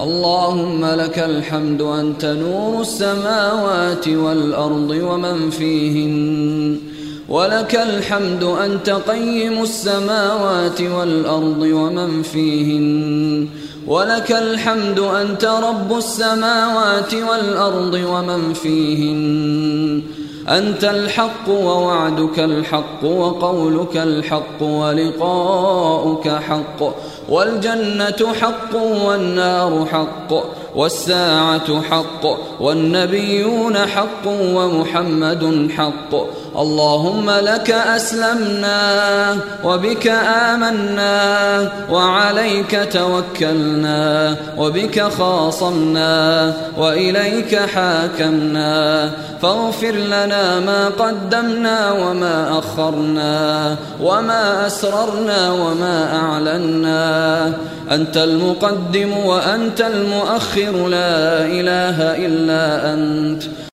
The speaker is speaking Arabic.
اللهم لك الحمد أنت نور السماوات والأرض ومن فيهن. ولك الحمد أنت قيم السماوات والأرض ومن فيهن. ولك الحمد أنت رب السماوات والأرض ومن فيهن. أنت الحق ووعدك الحق وقولك الحق ولقاؤك حق والجنة حق والنار حق والساعة حق والنبيون حق ومحمد حق. اللهم لك أسلمنا وبك آمنا وعليك توكلنا وبك خاصمنا وإليك حاكمنا. فاغفر لنا ما قدمنا وما أخرنا وما أسررنا وما أعلنا. أنت المقدم وأنت المؤخر لا إله إلا أنت.